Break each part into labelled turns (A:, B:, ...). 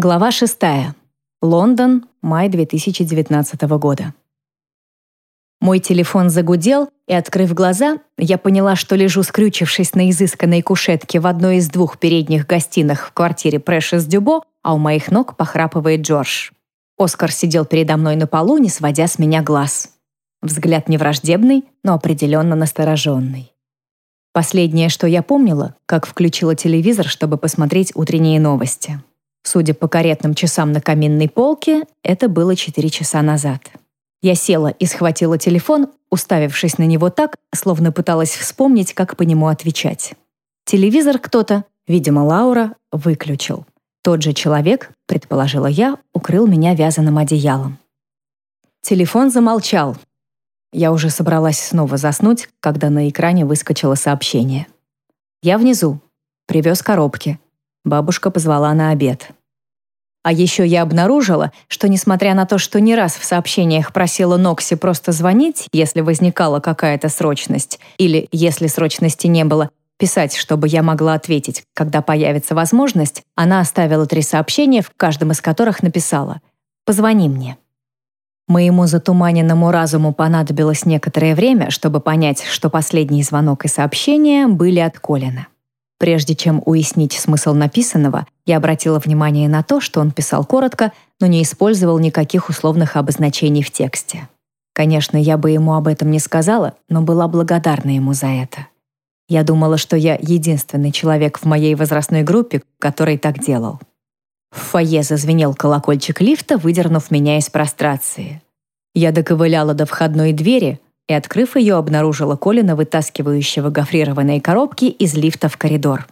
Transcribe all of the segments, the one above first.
A: Глава 6. Лондон, май 2019 года. Мой телефон загудел, и, открыв глаза, я поняла, что лежу, скрючившись на изысканной кушетке в одной из двух передних гостиных в квартире Прэшес Дюбо, а у моих ног похрапывает Джордж. Оскар сидел передо мной на полу, не сводя с меня глаз. Взгляд невраждебный, но определенно настороженный. Последнее, что я помнила, как включила телевизор, чтобы посмотреть утренние новости. Судя по каретным часам на каминной полке, это было 4 часа назад. Я села и схватила телефон, уставившись на него так, словно пыталась вспомнить, как по нему отвечать. Телевизор кто-то, видимо, Лаура, выключил. Тот же человек, предположила я, укрыл меня вязаным одеялом. Телефон замолчал. Я уже собралась снова заснуть, когда на экране выскочило сообщение. «Я внизу. Привез коробки. Бабушка позвала на обед. А еще я обнаружила, что несмотря на то, что не раз в сообщениях просила Нокси просто звонить, если возникала какая-то срочность, или, если срочности не было, писать, чтобы я могла ответить, когда появится возможность, она оставила три сообщения, в каждом из которых написала «Позвони мне». Моему затуманенному разуму понадобилось некоторое время, чтобы понять, что последний звонок и сообщение были от Колина. Прежде чем уяснить смысл написанного, я обратила внимание на то, что он писал коротко, но не использовал никаких условных обозначений в тексте. Конечно, я бы ему об этом не сказала, но была благодарна ему за это. Я думала, что я единственный человек в моей возрастной группе, который так делал. В фойе зазвенел колокольчик лифта, выдернув меня из прострации. Я доковыляла до входной двери, и, открыв ее, обнаружила Колина, вытаскивающего гофрированные коробки из лифта в коридор.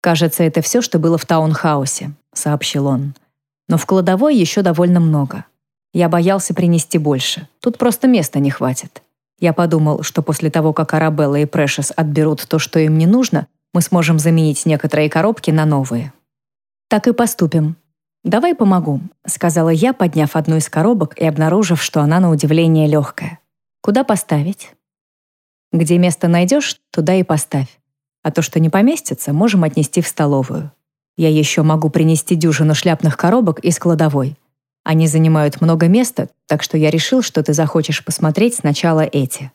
A: «Кажется, это все, что было в таунхаусе», — сообщил он. «Но в кладовой еще довольно много. Я боялся принести больше. Тут просто места не хватит. Я подумал, что после того, как Арабелла и Прэшес отберут то, что им не нужно, мы сможем заменить некоторые коробки на новые». «Так и поступим», «Давай помогу», — сказала я, подняв одну из коробок и обнаружив, что она на удивление легкая. Куда поставить? Где место найдешь, туда и поставь. А то, что не поместится, можем отнести в столовую. Я еще могу принести дюжину шляпных коробок из кладовой. Они занимают много места, так что я решил, что ты захочешь посмотреть сначала эти.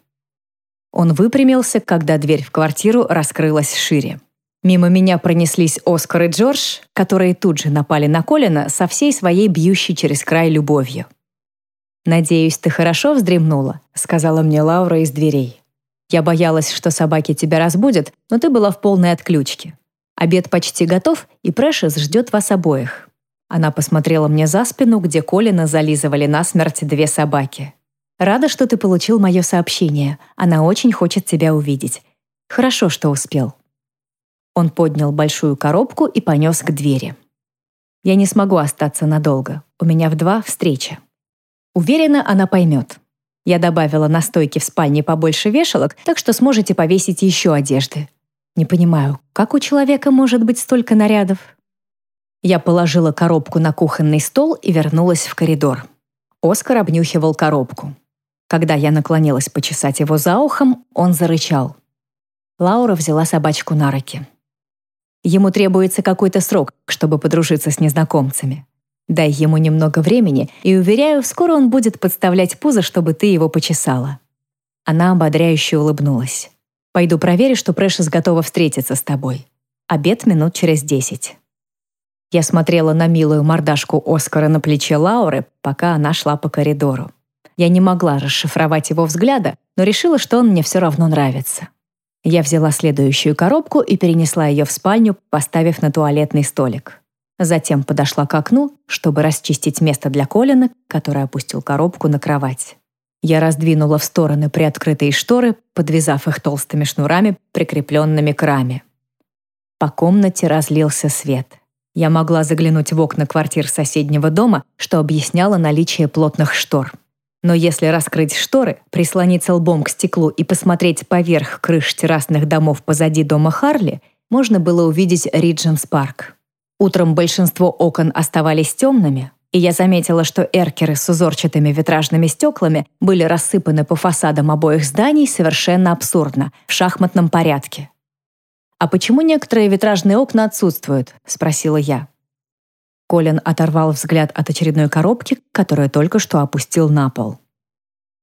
A: Он выпрямился, когда дверь в квартиру раскрылась шире. Мимо меня пронеслись Оскар и Джордж, которые тут же напали на Колина со всей своей бьющей через край любовью. «Надеюсь, ты хорошо вздремнула», — сказала мне Лаура из дверей. «Я боялась, что собаки тебя разбудят, но ты была в полной отключке. Обед почти готов, и Прэшес ждет вас обоих». Она посмотрела мне за спину, где Колина зализывали насмерть две собаки. «Рада, что ты получил мое сообщение. Она очень хочет тебя увидеть. Хорошо, что успел». Он поднял большую коробку и понес к двери. «Я не смогу остаться надолго. У меня в два встреча». Уверена, она поймет. Я добавила на стойке в спальне побольше вешалок, так что сможете повесить еще одежды. Не понимаю, как у человека может быть столько нарядов? Я положила коробку на кухонный стол и вернулась в коридор. Оскар обнюхивал коробку. Когда я наклонилась почесать его за ухом, он зарычал. Лаура взяла собачку на руки. Ему требуется какой-то срок, чтобы подружиться с незнакомцами. Дай ему немного времени, и, уверяю, скоро он будет подставлять пузо, чтобы ты его почесала». Она ободряюще улыбнулась. «Пойду проверю, что Прэшес готова встретиться с тобой. Обед минут через десять». Я смотрела на милую мордашку Оскара на плече Лауры, пока она шла по коридору. Я не могла расшифровать его взгляда, но решила, что он мне все равно нравится. Я взяла следующую коробку и перенесла ее в спальню, поставив на туалетный столик. Затем подошла к окну, чтобы расчистить место для Колина, который опустил коробку на кровать. Я раздвинула в стороны приоткрытые шторы, подвязав их толстыми шнурами, прикрепленными к раме. По комнате разлился свет. Я могла заглянуть в окна квартир соседнего дома, что объясняло наличие плотных штор. Но если раскрыть шторы, прислониться лбом к стеклу и посмотреть поверх крыш террасных домов позади дома Харли, можно было увидеть Ридженс Парк. Утром большинство окон оставались темными, и я заметила, что эркеры с узорчатыми витражными стеклами были рассыпаны по фасадам обоих зданий совершенно абсурдно, в шахматном порядке. «А почему некоторые витражные окна отсутствуют?» — спросила я. Колин оторвал взгляд от очередной коробки, которую только что опустил на пол.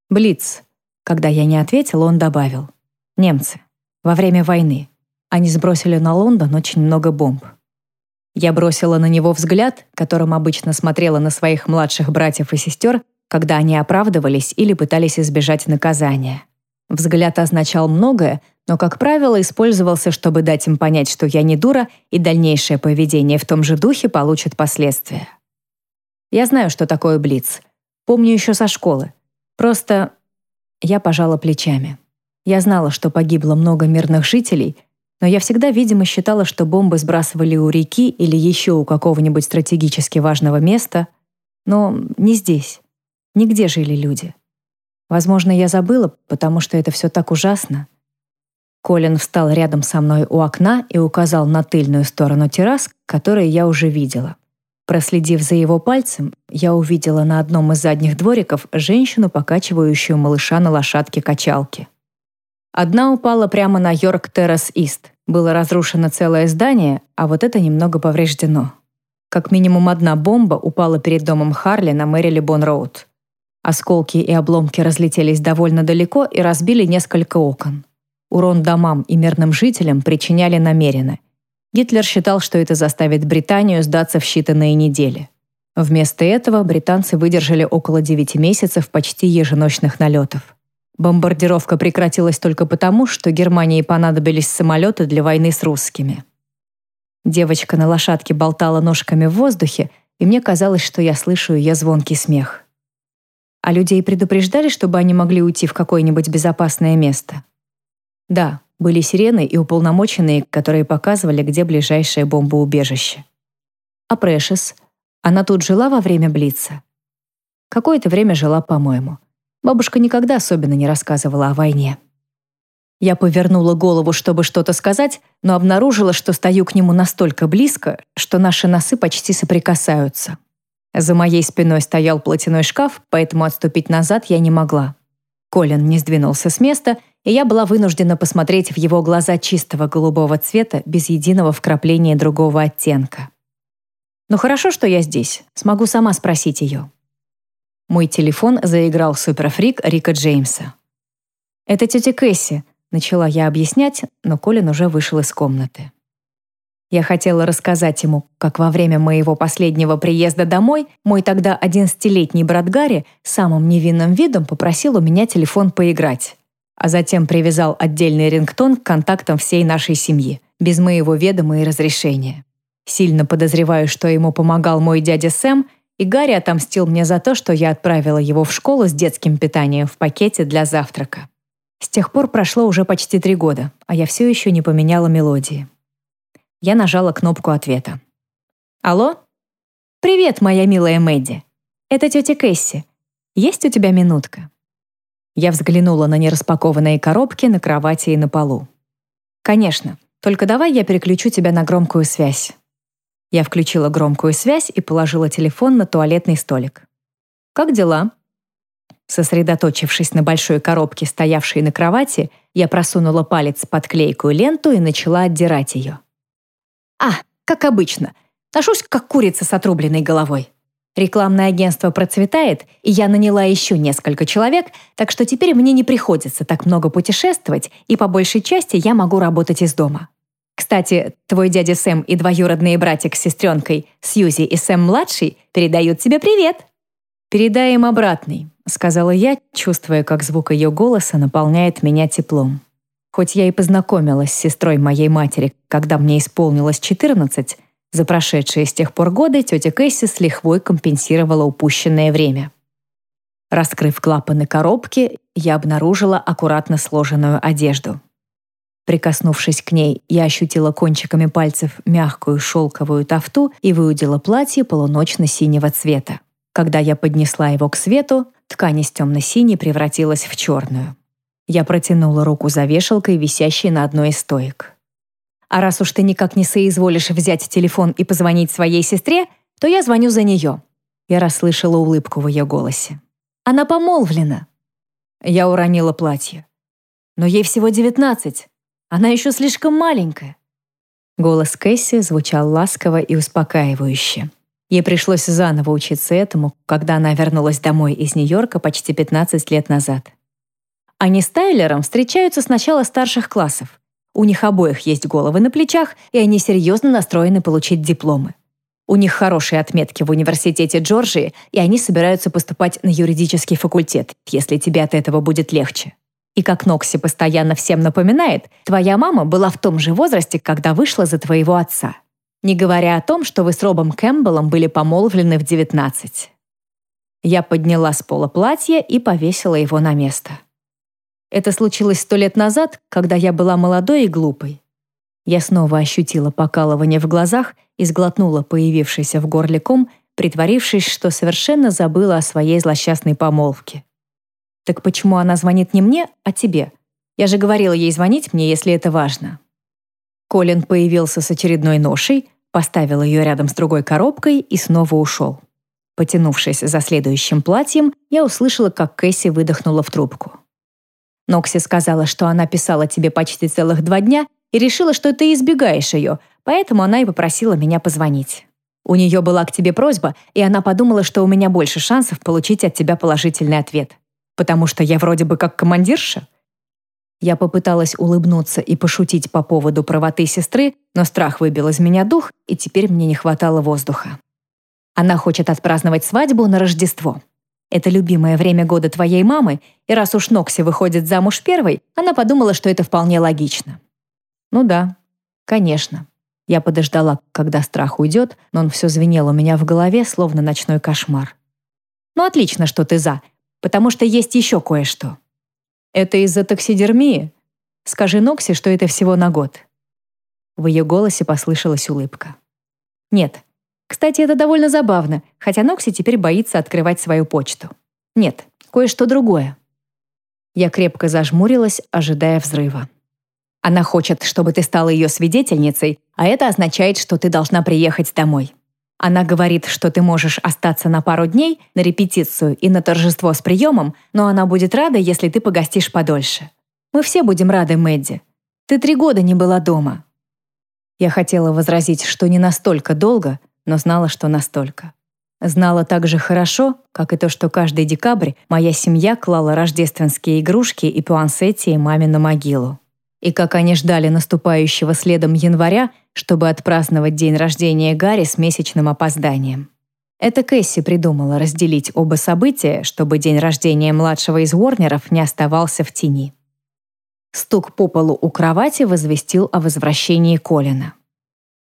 A: «Блиц». Когда я не ответил, он добавил. «Немцы. Во время войны. Они сбросили на Лондон очень много бомб». Я бросила на него взгляд, которым обычно смотрела на своих младших братьев и сестер, когда они оправдывались или пытались избежать наказания. Взгляд означал многое, но, как правило, использовался, чтобы дать им понять, что я не дура, и дальнейшее поведение в том же духе получит последствия. Я знаю, что такое блиц. Помню еще со школы. Просто я пожала плечами. Я знала, что погибло много мирных жителей, но я всегда, видимо, считала, что бомбы сбрасывали у реки или еще у какого-нибудь стратегически важного места, но не здесь. Нигде жили люди. Возможно, я забыла, потому что это все так ужасно. Колин встал рядом со мной у окна и указал на тыльную сторону террас, которые я уже видела. Проследив за его пальцем, я увидела на одном из задних двориков женщину, покачивающую малыша на лошадке-качалке. Одна упала прямо на Йорк Террас Ист. Было разрушено целое здание, а вот это немного повреждено. Как минимум одна бомба упала перед домом Харли на Мэрили Бон Роуд. Осколки и обломки разлетелись довольно далеко и разбили несколько окон. Урон домам и мирным жителям причиняли намеренно. Гитлер считал, что это заставит Британию сдаться в считанные недели. Вместо этого британцы выдержали около 9 месяцев почти еженочных налетов. Бомбардировка прекратилась только потому, что Германии понадобились самолеты для войны с русскими. Девочка на лошадке болтала ножками в воздухе, и мне казалось, что я слышу ее звонкий смех а людей предупреждали, чтобы они могли уйти в какое-нибудь безопасное место? Да, были сирены и уполномоченные, которые показывали, где ближайшее бомбоубежище. А Прэшес? Она тут жила во время Блица? Какое-то время жила, по-моему. Бабушка никогда особенно не рассказывала о войне. Я повернула голову, чтобы что-то сказать, но обнаружила, что стою к нему настолько близко, что наши носы почти соприкасаются. За моей спиной стоял платяной шкаф, поэтому отступить назад я не могла. Колин не сдвинулся с места, и я была вынуждена посмотреть в его глаза чистого голубого цвета без единого вкрапления другого оттенка. Но хорошо, что я здесь. Смогу сама спросить ее. Мой телефон заиграл суперфрик Рика Джеймса. «Это тетя Кэсси», — начала я объяснять, но Колин уже вышел из комнаты. Я хотела рассказать ему, как во время моего последнего приезда домой мой тогда 11-летний брат Гарри самым невинным видом попросил у меня телефон поиграть, а затем привязал отдельный рингтон к контактам всей нашей семьи, без моего ведома и разрешения. Сильно подозреваю, что ему помогал мой дядя Сэм, и Гарри отомстил мне за то, что я отправила его в школу с детским питанием в пакете для завтрака. С тех пор прошло уже почти три года, а я все еще не поменяла мелодии. Я нажала кнопку ответа. «Алло? Привет, моя милая Мэдди. Это тетя Кэсси. Есть у тебя минутка?» Я взглянула на нераспакованные коробки на кровати и на полу. «Конечно. Только давай я переключу тебя на громкую связь». Я включила громкую связь и положила телефон на туалетный столик. «Как дела?» Сосредоточившись на большой коробке, стоявшей на кровати, я просунула палец под клейкую ленту и начала отдирать ее. А, как обычно. Ношусь, как курица с отрубленной головой. Рекламное агентство процветает, и я наняла еще несколько человек, так что теперь мне не приходится так много путешествовать, и по большей части я могу работать из дома. Кстати, твой дядя Сэм и двоюродные братик с сестренкой Сьюзи и Сэм-младший передают тебе привет. «Передай им обратный», — сказала я, чувствуя, как звук ее голоса наполняет меня теплом. Хоть я и познакомилась с сестрой моей матери, когда мне исполнилось 14, за прошедшие с тех пор годы тетя Кэсси с лихвой компенсировала упущенное время. Раскрыв клапаны коробки, я обнаружила аккуратно сложенную одежду. Прикоснувшись к ней, я ощутила кончиками пальцев мягкую шелковую тафту и выудила платье полуночно-синего цвета. Когда я поднесла его к свету, ткань из темно-синей превратилась в черную. Я протянула руку за вешалкой, висящей на одной из стоек. «А раз уж ты никак не соизволишь взять телефон и позвонить своей сестре, то я звоню за нее». Я расслышала улыбку в ее голосе. «Она помолвлена». Я уронила платье. «Но ей всего девятнадцать. Она еще слишком маленькая». Голос Кэсси звучал ласково и успокаивающе. Ей пришлось заново учиться этому, когда она вернулась домой из Нью-Йорка почти 15 лет назад. Они с Тайлером встречаются с начала старших классов. У них обоих есть головы на плечах, и они серьезно настроены получить дипломы. У них хорошие отметки в университете Джорджии, и они собираются поступать на юридический факультет, если тебе от этого будет легче. И как Нокси постоянно всем напоминает, твоя мама была в том же возрасте, когда вышла за твоего отца. Не говоря о том, что вы с Робом Кэмпбеллом были помолвлены в 19. Я подняла с пола платье и повесила его на место. Это случилось сто лет назад, когда я была молодой и глупой. Я снова ощутила покалывание в глазах и сглотнула появившийся в горле ком, притворившись, что совершенно забыла о своей злосчастной помолвке. Так почему она звонит не мне, а тебе? Я же говорила ей звонить мне, если это важно. Колин появился с очередной ношей, поставил ее рядом с другой коробкой и снова ушел. Потянувшись за следующим платьем, я услышала, как Кэсси выдохнула в трубку. Нокси сказала, что она писала тебе почти целых два дня и решила, что ты избегаешь ее, поэтому она и попросила меня позвонить. У нее была к тебе просьба, и она подумала, что у меня больше шансов получить от тебя положительный ответ потому что я вроде бы как командирша. Я попыталась улыбнуться и пошутить по поводу правоты сестры, но страх выбил из меня дух, и теперь мне не хватало воздуха. Она хочет отпраздновать свадьбу на Рождество. Это любимое время года твоей мамы, и раз уж Нокси выходит замуж первой, она подумала, что это вполне логично. Ну да, конечно. Я подождала, когда страх уйдет, но он все звенел у меня в голове, словно ночной кошмар. Ну отлично, что ты за, потому что есть еще кое-что. Это из-за таксидермии? Скажи Нокси, что это всего на год». В ее голосе послышалась улыбка. «Нет. Кстати, это довольно забавно, хотя Нокси теперь боится открывать свою почту. Нет, кое-что другое». Я крепко зажмурилась, ожидая взрыва. Она хочет, чтобы ты стала ее свидетельницей, а это означает, что ты должна приехать домой. Она говорит, что ты можешь остаться на пару дней на репетицию и на торжество с приемом, но она будет рада, если ты погостишь подольше. Мы все будем рады, Мэдди. Ты три года не была дома». Я хотела возразить, что не настолько долго, но знала, что настолько. Знала так же хорошо, как и то, что каждый декабрь моя семья клала рождественские игрушки и пуансетти маме на могилу и как они ждали наступающего следом января, чтобы отпраздновать день рождения Гарри с месячным опозданием. Это Кэсси придумала разделить оба события, чтобы день рождения младшего из Уорнеров не оставался в тени. Стук по полу у кровати возвестил о возвращении Колина.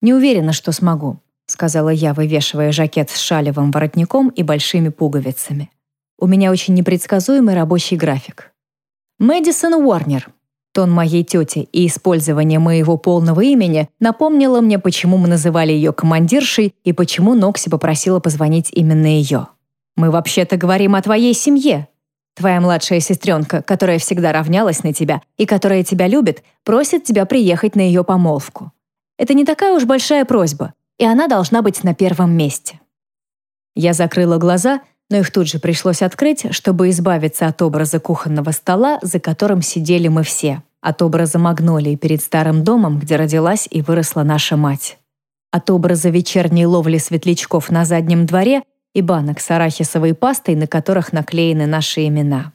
A: «Не уверена, что смогу», — сказала я, вывешивая жакет с шалевым воротником и большими пуговицами. «У меня очень непредсказуемый рабочий график». «Мэдисон Уорнер», Тон моей тети и использование моего полного имени напомнило мне, почему мы называли ее командиршей и почему Нокси попросила позвонить именно ее. «Мы вообще-то говорим о твоей семье. Твоя младшая сестренка, которая всегда равнялась на тебя и которая тебя любит, просит тебя приехать на ее помолвку. Это не такая уж большая просьба, и она должна быть на первом месте». Я закрыла глаза но их тут же пришлось открыть, чтобы избавиться от образа кухонного стола, за которым сидели мы все, от образа магнолии перед старым домом, где родилась и выросла наша мать, от образа вечерней ловли светлячков на заднем дворе и банок с арахисовой пастой, на которых наклеены наши имена.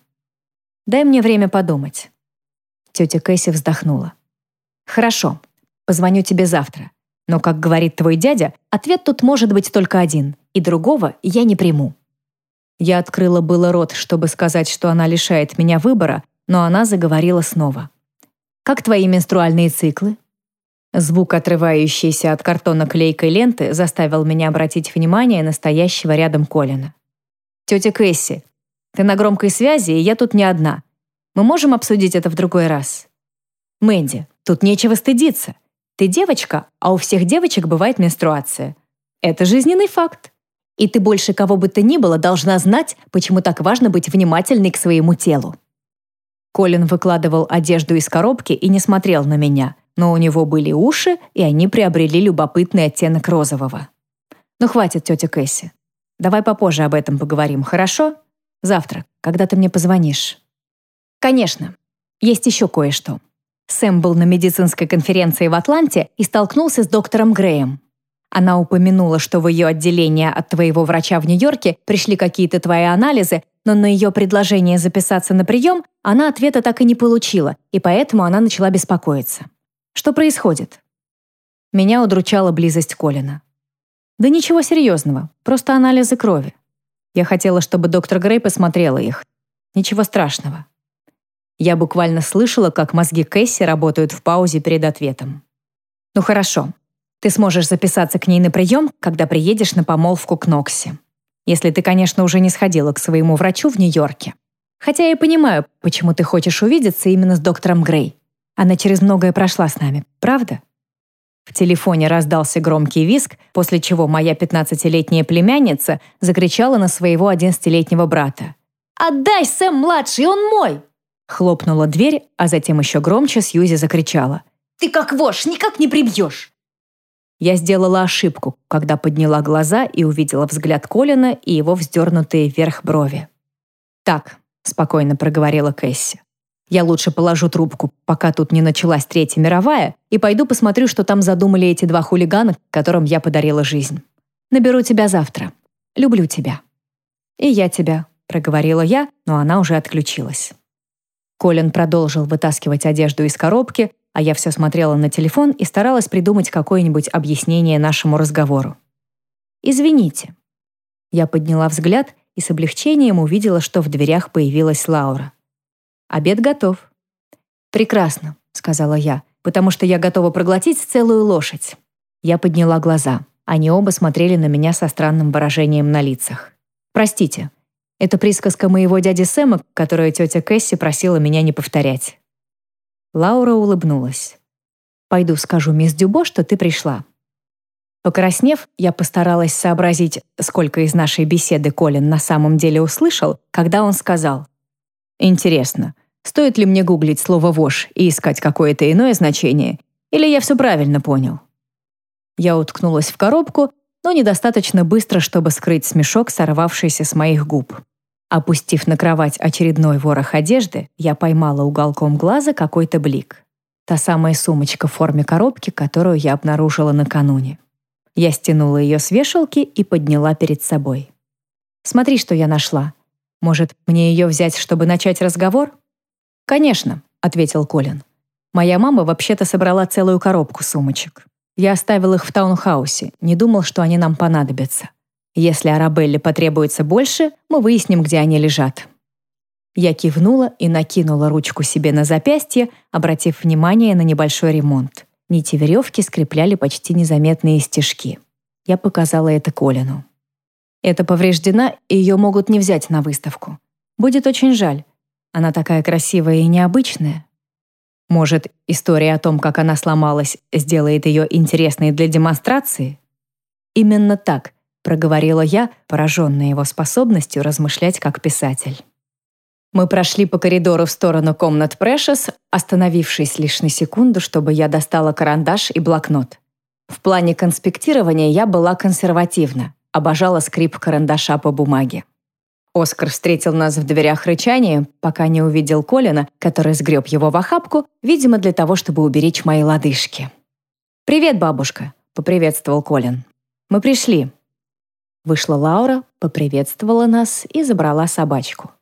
A: «Дай мне время подумать». Тетя Кэсси вздохнула. «Хорошо, позвоню тебе завтра. Но, как говорит твой дядя, ответ тут может быть только один, и другого я не приму». Я открыла было рот, чтобы сказать, что она лишает меня выбора, но она заговорила снова. «Как твои менструальные циклы?» Звук, отрывающийся от картона клейкой ленты, заставил меня обратить внимание на стоящего рядом Колина. «Тетя Кэсси, ты на громкой связи, и я тут не одна. Мы можем обсудить это в другой раз?» «Мэнди, тут нечего стыдиться. Ты девочка, а у всех девочек бывает менструация. Это жизненный факт. И ты больше кого бы то ни было должна знать, почему так важно быть внимательной к своему телу. Колин выкладывал одежду из коробки и не смотрел на меня, но у него были уши, и они приобрели любопытный оттенок розового. «Ну хватит, тетя Кэсси. Давай попозже об этом поговорим, хорошо? Завтра, когда ты мне позвонишь». «Конечно. Есть еще кое-что». Сэм был на медицинской конференции в Атланте и столкнулся с доктором Греем. Она упомянула, что в ее отделение от твоего врача в Нью-Йорке пришли какие-то твои анализы, но на ее предложение записаться на прием она ответа так и не получила, и поэтому она начала беспокоиться. Что происходит? Меня удручала близость Колина. Да ничего серьезного, просто анализы крови. Я хотела, чтобы доктор Грей посмотрела их. Ничего страшного. Я буквально слышала, как мозги Кэсси работают в паузе перед ответом. Ну хорошо, ты сможешь записаться к ней на прием, когда приедешь на помолвку к Нокси. Если ты, конечно, уже не сходила к своему врачу в Нью-Йорке. Хотя я понимаю, почему ты хочешь увидеться именно с доктором Грей. Она через многое прошла с нами, правда? В телефоне раздался громкий визг, после чего моя 15-летняя племянница закричала на своего 11-летнего брата. «Отдай, Сэм-младший, он мой!» Хлопнула дверь, а затем еще громче Сьюзи закричала. «Ты как вошь, никак не прибьешь!» Я сделала ошибку, когда подняла глаза и увидела взгляд Колина и его вздернутые вверх брови. «Так», — спокойно проговорила Кэсси, «я лучше положу трубку, пока тут не началась Третья мировая, и пойду посмотрю, что там задумали эти два хулигана, которым я подарила жизнь. Наберу тебя завтра. Люблю тебя». «И я тебя», — проговорила я, но она уже отключилась. Колин продолжил вытаскивать одежду из коробки, а я все смотрела на телефон и старалась придумать какое-нибудь объяснение нашему разговору. «Извините». Я подняла взгляд и с облегчением увидела, что в дверях появилась Лаура. «Обед готов». «Прекрасно», — сказала я, «потому что я готова проглотить целую лошадь». Я подняла глаза. Они оба смотрели на меня со странным выражением на лицах. «Простите, это присказка моего дяди Сэма, которую тетя Кэсси просила меня не повторять». Лаура улыбнулась. «Пойду скажу мисс Дюбо, что ты пришла». Покраснев, я постаралась сообразить, сколько из нашей беседы Колин на самом деле услышал, когда он сказал. «Интересно, стоит ли мне гуглить слово «вошь» и искать какое-то иное значение, или я все правильно понял?» Я уткнулась в коробку, но недостаточно быстро, чтобы скрыть смешок, сорвавшийся с моих губ. Опустив на кровать очередной ворох одежды, я поймала уголком глаза какой-то блик. Та самая сумочка в форме коробки, которую я обнаружила накануне. Я стянула ее с вешалки и подняла перед собой. «Смотри, что я нашла. Может, мне ее взять, чтобы начать разговор?» «Конечно», — ответил Колин. «Моя мама вообще-то собрала целую коробку сумочек. Я оставил их в таунхаусе, не думал, что они нам понадобятся. Если Арабелле потребуется больше, мы выясним, где они лежат». Я кивнула и накинула ручку себе на запястье, обратив внимание на небольшой ремонт. Нити веревки скрепляли почти незаметные стежки. Я показала это Колину. «Это повреждена, и ее могут не взять на выставку. Будет очень жаль. Она такая красивая и необычная. Может, история о том, как она сломалась, сделает ее интересной для демонстрации?» Именно так, проговорила я, пораженная его способностью размышлять как писатель. Мы прошли по коридору в сторону комнат Прэшес, остановившись лишь на секунду, чтобы я достала карандаш и блокнот. В плане конспектирования я была консервативна, обожала скрип карандаша по бумаге. Оскар встретил нас в дверях рычанием, пока не увидел Колина, который сгреб его в охапку, видимо, для того, чтобы уберечь мои лодыжки. «Привет, бабушка», — поприветствовал Колин. «Мы пришли. Вышла Лаура, поприветствовала нас и забрала собачку.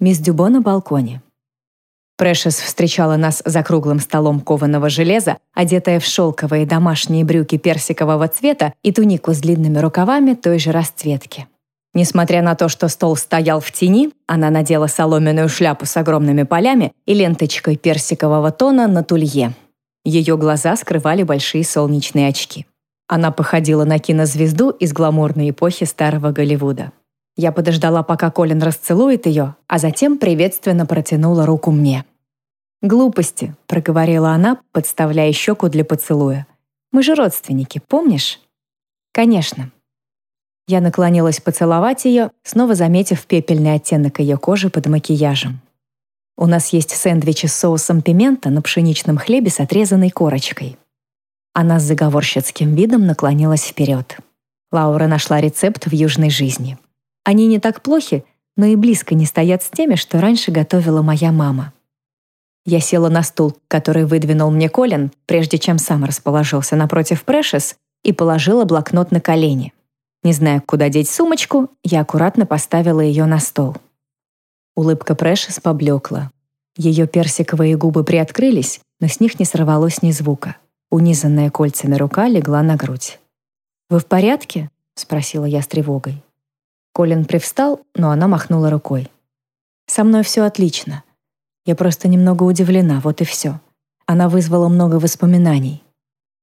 A: Мисс Дюбо на балконе. Прэшес встречала нас за круглым столом кованого железа, одетая в шелковые домашние брюки персикового цвета и тунику с длинными рукавами той же расцветки. Несмотря на то, что стол стоял в тени, она надела соломенную шляпу с огромными полями и ленточкой персикового тона на тулье. Ее глаза скрывали большие солнечные очки. Она походила на кинозвезду из гламурной эпохи старого Голливуда. Я подождала, пока Колин расцелует ее, а затем приветственно протянула руку мне. «Глупости», — проговорила она, подставляя щеку для поцелуя. «Мы же родственники, помнишь?» «Конечно». Я наклонилась поцеловать ее, снова заметив пепельный оттенок ее кожи под макияжем. У нас есть сэндвичи с соусом пимента на пшеничном хлебе с отрезанной корочкой. Она с заговорщицким видом наклонилась вперед. Лаура нашла рецепт в южной жизни. Они не так плохи, но и близко не стоят с теми, что раньше готовила моя мама. Я села на стул, который выдвинул мне Колин, прежде чем сам расположился напротив Прэшес, и положила блокнот на колени. Не зная, куда деть сумочку, я аккуратно поставила ее на стол. Улыбка Прэшес поблекла. Ее персиковые губы приоткрылись, но с них не сорвалось ни звука. Унизанная кольцами рука легла на грудь. «Вы в порядке?» — спросила я с тревогой. Колин привстал, но она махнула рукой. «Со мной все отлично. Я просто немного удивлена, вот и все. Она вызвала много воспоминаний.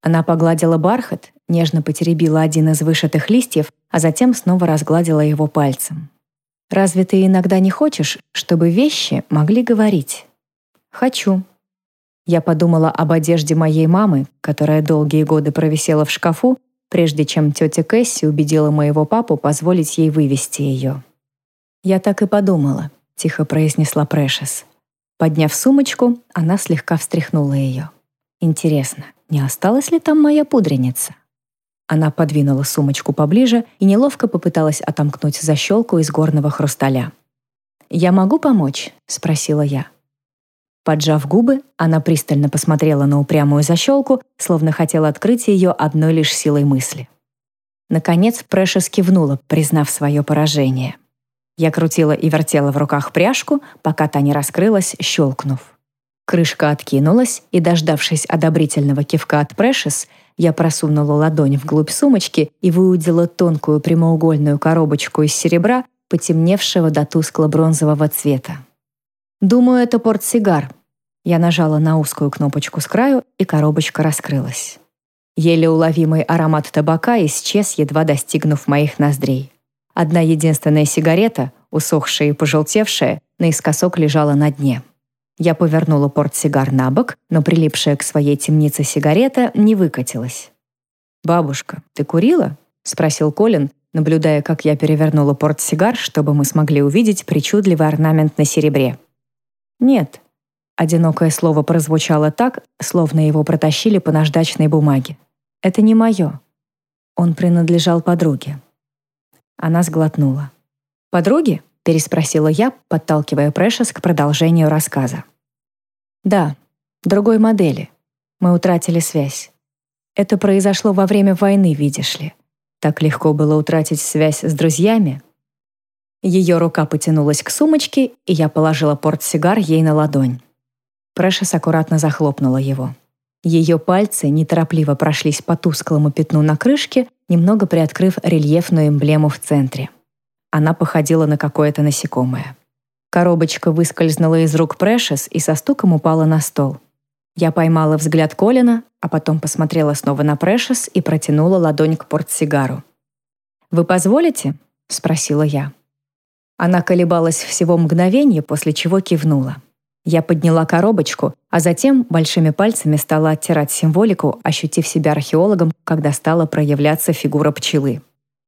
A: Она погладила бархат, нежно потеребила один из вышитых листьев, а затем снова разгладила его пальцем. «Разве ты иногда не хочешь, чтобы вещи могли говорить?» «Хочу». Я подумала об одежде моей мамы, которая долгие годы провисела в шкафу, прежде чем тетя Кэсси убедила моего папу позволить ей вывести ее. «Я так и подумала», — тихо произнесла Прэшес. Подняв сумочку, она слегка встряхнула ее. «Интересно, не осталась ли там моя пудреница?» Она подвинула сумочку поближе и неловко попыталась отомкнуть защелку из горного хрусталя. «Я могу помочь?» — спросила я. Поджав губы, она пристально посмотрела на упрямую защелку, словно хотела открыть ее одной лишь силой мысли. Наконец Прэшес кивнула, признав свое поражение. Я крутила и вертела в руках пряжку, пока та не раскрылась, щелкнув. Крышка откинулась, и, дождавшись одобрительного кивка от Прэшес, я просунула ладонь вглубь сумочки и выудила тонкую прямоугольную коробочку из серебра, потемневшего до тускло-бронзового цвета. «Думаю, это портсигар». Я нажала на узкую кнопочку с краю, и коробочка раскрылась. Еле уловимый аромат табака исчез, едва достигнув моих ноздрей. Одна единственная сигарета, усохшая и пожелтевшая, наискосок лежала на дне. Я повернула портсигар на бок, но прилипшая к своей темнице сигарета не выкатилась. «Бабушка, ты курила?» — спросил Колин, наблюдая, как я перевернула портсигар, чтобы мы смогли увидеть причудливый орнамент на серебре. «Нет». Одинокое слово прозвучало так, словно его протащили по наждачной бумаге. «Это не мое». Он принадлежал подруге. Она сглотнула. «Подруге?» переспросила я, подталкивая Прэшес к продолжению рассказа. Да, другой модели. Мы утратили связь. Это произошло во время войны, видишь ли. Так легко было утратить связь с друзьями. Ее рука потянулась к сумочке, и я положила портсигар ей на ладонь. Прэшес аккуратно захлопнула его. Ее пальцы неторопливо прошлись по тусклому пятну на крышке, немного приоткрыв рельефную эмблему в центре. Она походила на какое-то насекомое. Коробочка выскользнула из рук Прэшес и со стуком упала на стол. Я поймала взгляд Колина, а потом посмотрела снова на Прэшес и протянула ладонь к портсигару. «Вы позволите?» — спросила я. Она колебалась всего мгновение, после чего кивнула. Я подняла коробочку, а затем большими пальцами стала оттирать символику, ощутив себя археологом, когда стала проявляться фигура пчелы.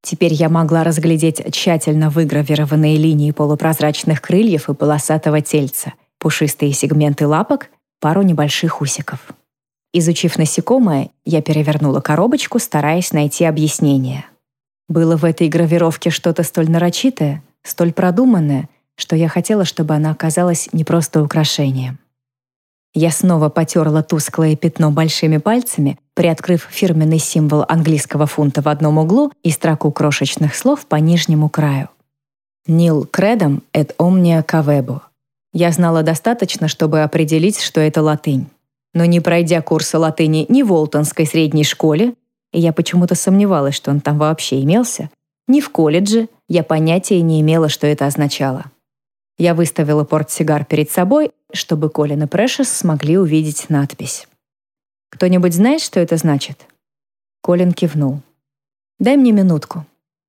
A: Теперь я могла разглядеть тщательно выгравированные линии полупрозрачных крыльев и полосатого тельца, пушистые сегменты лапок, пару небольших усиков. Изучив насекомое, я перевернула коробочку, стараясь найти объяснение. Было в этой гравировке что-то столь нарочитое, столь продуманное, что я хотела, чтобы она оказалась не просто украшением. Я снова потерла тусклое пятно большими пальцами, приоткрыв фирменный символ английского фунта в одном углу и строку крошечных слов по нижнему краю. «Нил кредом et omnia cavebo». Я знала достаточно, чтобы определить, что это латынь. Но не пройдя курса латыни ни в Олтонской средней школе, и я почему-то сомневалась, что он там вообще имелся, ни в колледже я понятия не имела, что это означало. Я выставила портсигар перед собой, чтобы Колин и Прэшес смогли увидеть надпись. «Кто-нибудь знает, что это значит?» Колин кивнул. «Дай мне минутку».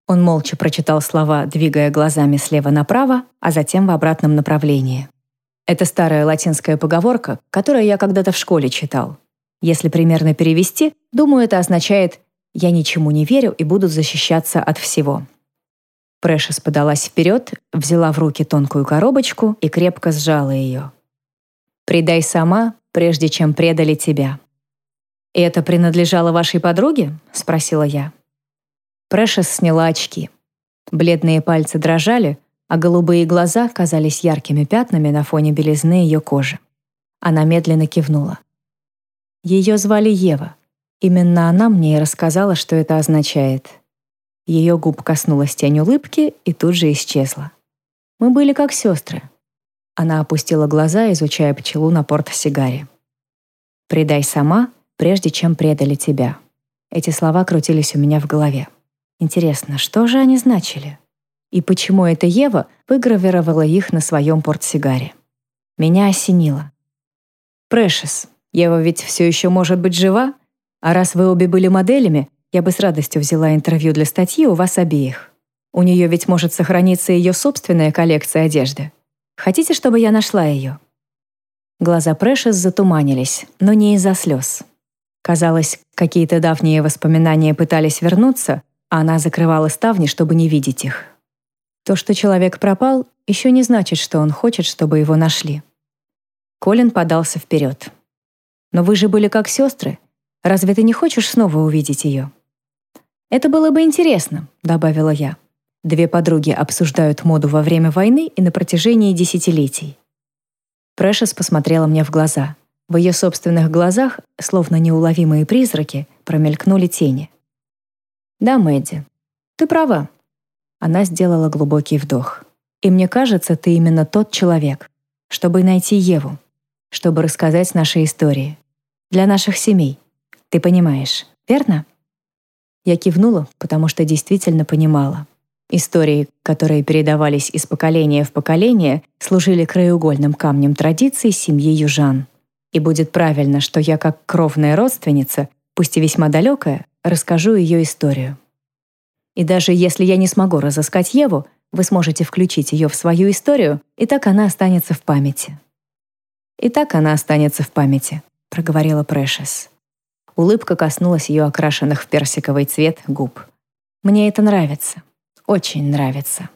A: Он молча прочитал слова, двигая глазами слева направо, а затем в обратном направлении. Это старая латинская поговорка, которую я когда-то в школе читал. Если примерно перевести, думаю, это означает «я ничему не верю и буду защищаться от всего». Прэшес подалась вперед, взяла в руки тонкую коробочку и крепко сжала ее. «Предай сама, прежде чем предали тебя». «И это принадлежало вашей подруге?» — спросила я. Прэшес сняла очки. Бледные пальцы дрожали, а голубые глаза казались яркими пятнами на фоне белизны ее кожи. Она медленно кивнула. Ее звали Ева. Именно она мне и рассказала, что это означает. Ее губ коснулась тень улыбки и тут же исчезла. Мы были как сестры. Она опустила глаза, изучая пчелу на порт-сигаре. «Предай сама, прежде чем предали тебя». Эти слова крутились у меня в голове. Интересно, что же они значили? И почему эта Ева выгравировала их на своем портсигаре? Меня осенило. «Прэшес, Ева ведь все еще может быть жива? А раз вы обе были моделями, я бы с радостью взяла интервью для статьи у вас обеих. У нее ведь может сохраниться ее собственная коллекция одежды. Хотите, чтобы я нашла ее?» Глаза Прэшес затуманились, но не из-за слез. Казалось, какие-то давние воспоминания пытались вернуться, а она закрывала ставни, чтобы не видеть их. То, что человек пропал, еще не значит, что он хочет, чтобы его нашли. Колин подался вперед. «Но вы же были как сестры. Разве ты не хочешь снова увидеть ее?» «Это было бы интересно», — добавила я. Две подруги обсуждают моду во время войны и на протяжении десятилетий. Прэшес посмотрела мне в глаза. В ее собственных глазах, словно неуловимые призраки, промелькнули тени. «Да, Мэдди, ты права». Она сделала глубокий вдох. «И мне кажется, ты именно тот человек, чтобы найти Еву, чтобы рассказать наши истории. Для наших семей. Ты понимаешь, верно?» Я кивнула, потому что действительно понимала. Истории, которые передавались из поколения в поколение, служили краеугольным камнем традиций семьи южан. И будет правильно, что я как кровная родственница, пусть и весьма далекая, расскажу ее историю. И даже если я не смогу разыскать Еву, вы сможете включить ее в свою историю, и так она останется в памяти. «И так она останется в памяти», — проговорила Прэшес. Улыбка коснулась ее окрашенных в персиковый цвет губ. «Мне это нравится. Очень нравится».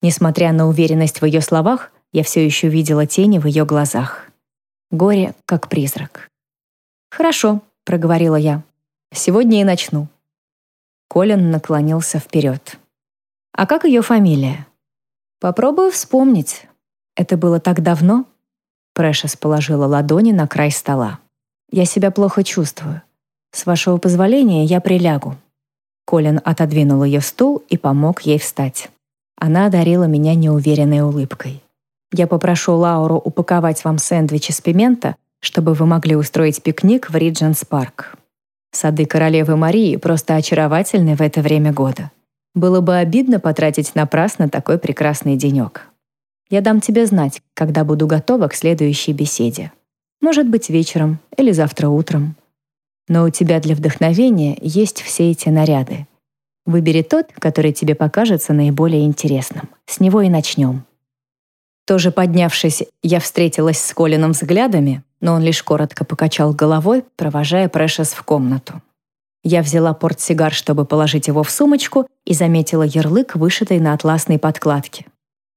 A: Несмотря на уверенность в ее словах, я все еще видела тени в ее глазах. Горе как призрак. «Хорошо», — проговорила я. «Сегодня и начну». Колин наклонился вперед. «А как ее фамилия?» «Попробую вспомнить. Это было так давно?» Прэшес положила ладони на край стола. Я себя плохо чувствую. С вашего позволения я прилягу». Колин отодвинул ее стул и помог ей встать. Она одарила меня неуверенной улыбкой. «Я попрошу Лауру упаковать вам сэндвичи с пимента, чтобы вы могли устроить пикник в Ридженс Парк. Сады королевы Марии просто очаровательны в это время года. Было бы обидно потратить напрасно такой прекрасный денек. Я дам тебе знать, когда буду готова к следующей беседе. Может быть, вечером или завтра утром. Но у тебя для вдохновения есть все эти наряды. Выбери тот, который тебе покажется наиболее интересным. С него и начнем. Тоже поднявшись, я встретилась с Колином взглядами, но он лишь коротко покачал головой, провожая Прэшес в комнату. Я взяла портсигар, чтобы положить его в сумочку, и заметила ярлык, вышитый на атласной подкладке.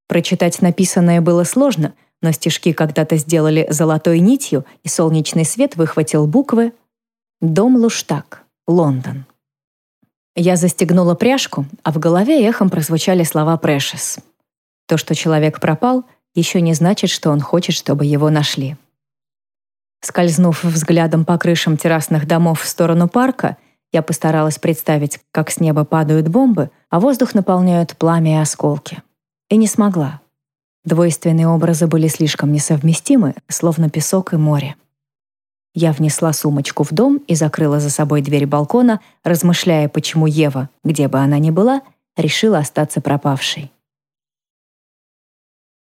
A: Прочитать написанное было сложно, но стежки когда-то сделали золотой нитью, и солнечный свет выхватил буквы «Дом Луштаг, Лондон». Я застегнула пряжку, а в голове эхом прозвучали слова Прэшес. То, что человек пропал, еще не значит, что он хочет, чтобы его нашли. Скользнув взглядом по крышам террасных домов в сторону парка, я постаралась представить, как с неба падают бомбы, а воздух наполняют пламя и осколки. И не смогла. Двойственные образы были слишком несовместимы, словно песок и море. Я внесла сумочку в дом и закрыла за собой дверь балкона, размышляя, почему Ева, где бы она ни была, решила остаться пропавшей.